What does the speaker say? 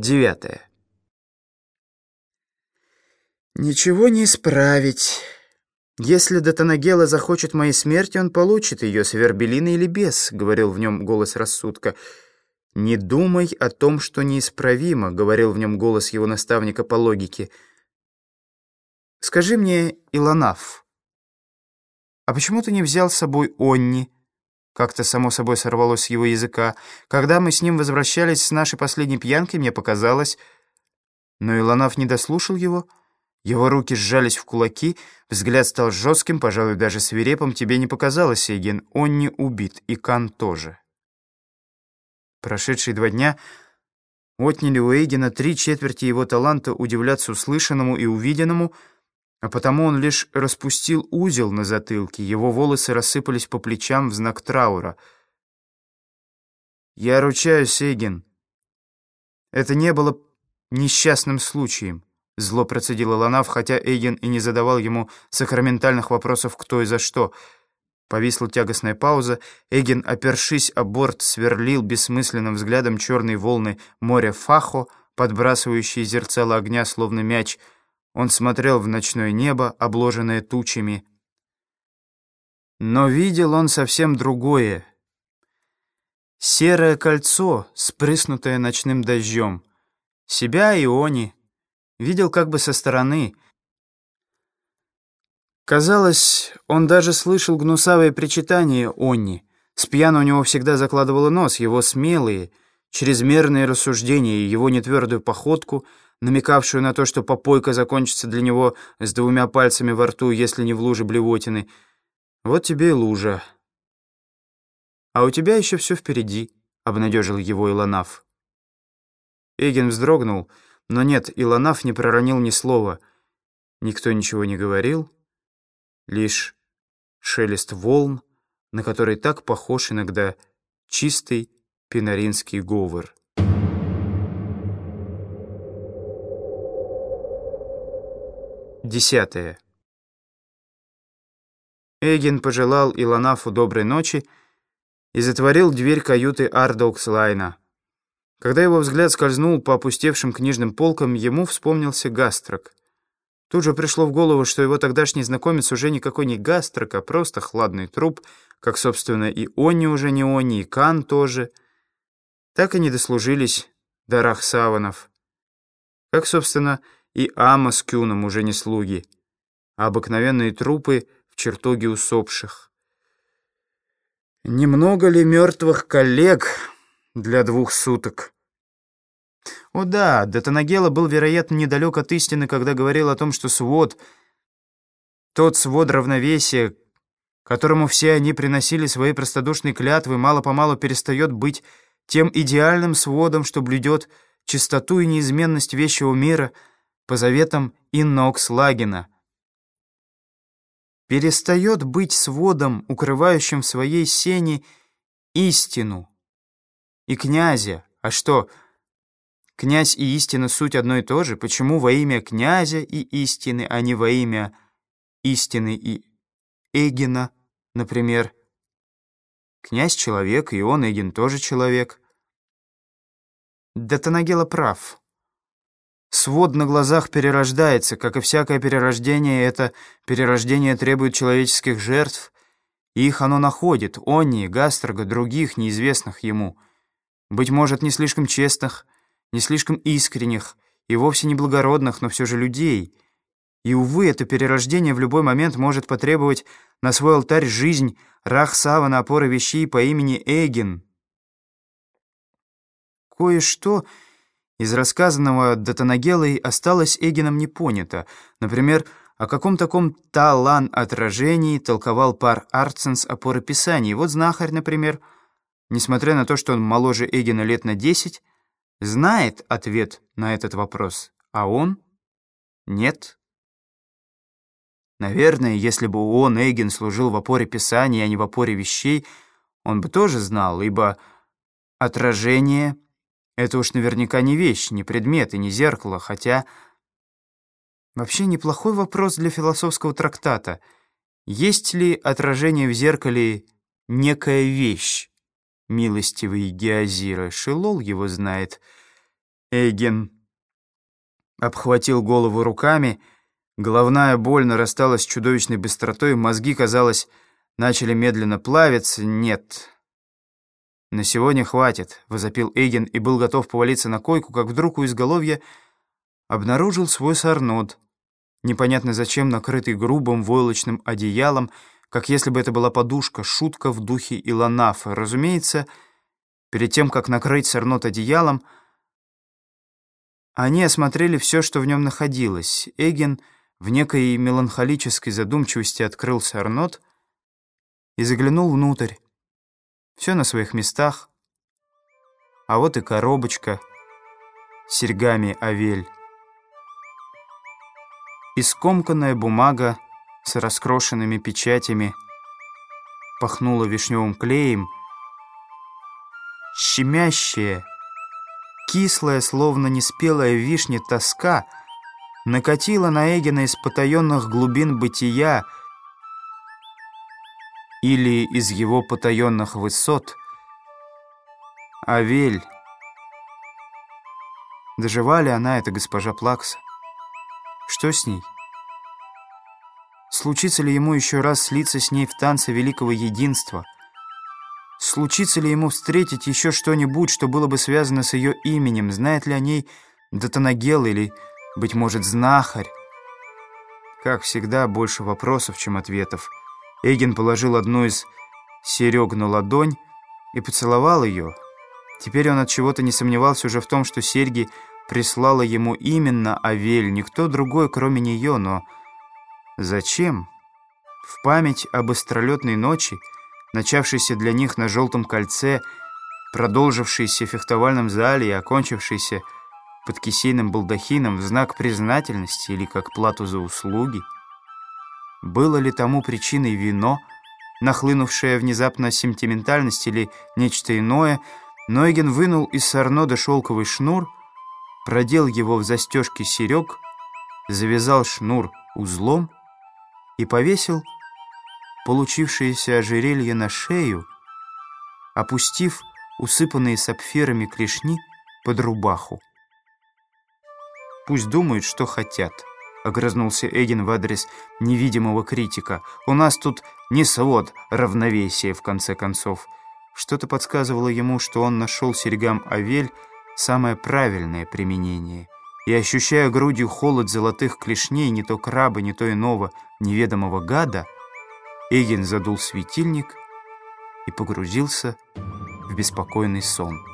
Девятое. «Ничего не исправить. Если Датанагела захочет моей смерти, он получит ее, с Вербелиной или без», — говорил в нем голос рассудка. «Не думай о том, что неисправимо», — говорил в нем голос его наставника по логике. «Скажи мне, Илонаф, а почему ты не взял с собой Онни?» Как-то само собой сорвалось с его языка. Когда мы с ним возвращались с нашей последней пьянки, мне показалось... Но Илонав не дослушал его. Его руки сжались в кулаки, взгляд стал жестким, пожалуй, даже свирепым. Тебе не показалось, Сейген, он не убит, и Кан тоже. Прошедшие два дня отняли у Эйгена три четверти его таланта удивляться услышанному и увиденному — а потому он лишь распустил узел на затылке, его волосы рассыпались по плечам в знак траура. «Я ручаюсь, Эйген, это не было несчастным случаем», — зло процедил Ланав, хотя Эйген и не задавал ему сакраментальных вопросов кто и за что. Повисла тягостная пауза. Эйген, опершись о борт, сверлил бессмысленным взглядом черные волны моря Фахо, подбрасывающие зерцало огня, словно мяч — он смотрел в ночное небо, обложенное тучами. Но видел он совсем другое. Серое кольцо, спрыснутое ночным дождем. Себя и они. Видел как бы со стороны. Казалось, он даже слышал гнусавые причитания Онни. С у него всегда закладывало нос, его смелые, чрезмерные рассуждения, его нетвердую походку — намекавшую на то, что попойка закончится для него с двумя пальцами во рту, если не в луже блевотины. Вот тебе и лужа. «А у тебя еще все впереди», — обнадежил его Илонаф. Эгин вздрогнул, но нет, Илонаф не проронил ни слова. Никто ничего не говорил, лишь шелест волн, на который так похож иногда чистый пинаринский говор. Десятое. Эгин пожелал Илонафу доброй ночи и затворил дверь каюты Ардоукслайна. Когда его взгляд скользнул по опустевшим книжным полкам, ему вспомнился Гастрок. Тут же пришло в голову, что его тогдашний знакомец уже никакой не Гастрок, а просто хладный труп, как, собственно, и Они уже не Они, и Кан тоже. Так и не дослужились до Рахсаванов. Как, собственно, и Ама с Кюном уже не слуги, а обыкновенные трупы в чертоге усопших. Немного ли мертвых коллег для двух суток? О да, Датанагела был, вероятно, недалек от истины, когда говорил о том, что свод, тот свод равновесия, которому все они приносили свои простодушные клятвы, мало-помалу перестает быть тем идеальным сводом, что блюдет чистоту и неизменность вещего мира — по заветам Иннокслагена. Перестает быть сводом, укрывающим в своей сене истину и князя. А что, князь и истина суть одно и то же? Почему во имя князя и истины, а не во имя истины и Эгина, например? Князь — человек, и он, Эгин, тоже человек. Да Танагела прав. Свод на глазах перерождается, как и всякое перерождение, это перерождение требует человеческих жертв, их оно находит, Онни, Гастрога, других, неизвестных ему. Быть может, не слишком честных, не слишком искренних, и вовсе не благородных, но все же людей. И, увы, это перерождение в любой момент может потребовать на свой алтарь жизнь Рахсава на опоры вещей по имени Эгин. Кое-что... Из рассказанного Датанагелой осталось Эгином не понято. Например, о каком таком талан-отражении толковал пар Арценс опоры Писаний. Вот знахарь, например, несмотря на то, что он моложе Эгина лет на десять, знает ответ на этот вопрос, а он — нет. Наверное, если бы он, Эгин, служил в опоре Писаний, а не в опоре вещей, он бы тоже знал, ибо отражение — это уж наверняка не вещь, не предмет и не зеркало, хотя... Вообще неплохой вопрос для философского трактата. Есть ли отражение в зеркале некая вещь? Милостивый Геозира, Шилол его знает. Эйген обхватил голову руками, головная боль нарастала с чудовищной быстротой, мозги, казалось, начали медленно плавиться. Нет, на сегодня хватит, возопил Эйген и был готов повалиться на койку, как вдруг у изголовья обнаружил свой сорнот, непонятно зачем накрытый грубым войлочным одеялом, как если бы это была подушка, шутка в духе Илонафа. Разумеется, перед тем, как накрыть сорнот одеялом, они осмотрели все, что в нем находилось. Эгин в некой меланхолической задумчивости открыл сорнот и заглянул внутрь. Все на своих местах. А вот и коробочка с серьгами овель. Искомканная бумага с раскрошенными печатями пахнула вишневым клеем, щемящая, Кислая, словно неспелая вишня, тоска накатила на Эгина из потаенных глубин бытия или из его потаенных высот. Авель. Дожива ли она, эта госпожа Плакса? Что с ней? Случится ли ему еще раз слиться с ней в танце великого единства — Случится ли ему встретить еще что-нибудь, что было бы связано с ее именем? Знает ли о ней Датанагел или, быть может, знахарь? Как всегда, больше вопросов, чем ответов. Эгин положил одну из серег на ладонь и поцеловал ее. Теперь он от чего-то не сомневался уже в том, что серьги прислала ему именно Авель, никто другой, кроме нее, но зачем? В память об остролетной ночи начавшийся для них на желтом кольце, продолжившийся в фехтовальном зале и окончившийся под кисейным балдахином в знак признательности или как плату за услуги? Было ли тому причиной вино, нахлынувшая внезапно сентиментальность или нечто иное, Нойген вынул из сорнода шелковый шнур, продел его в застежке серег, завязал шнур узлом и повесил получившееся ожерелье на шею, опустив усыпанные сапфирами клешни под рубаху. «Пусть думают, что хотят», — огрызнулся Эгин в адрес невидимого критика. «У нас тут не свод равновесия, в конце концов». Что-то подсказывало ему, что он нашел серьгам Авель самое правильное применение. И, ощущая грудью холод золотых клешней не то краба, не то иного неведомого гада, Эгин задул светильник и погрузился в беспокойный сон.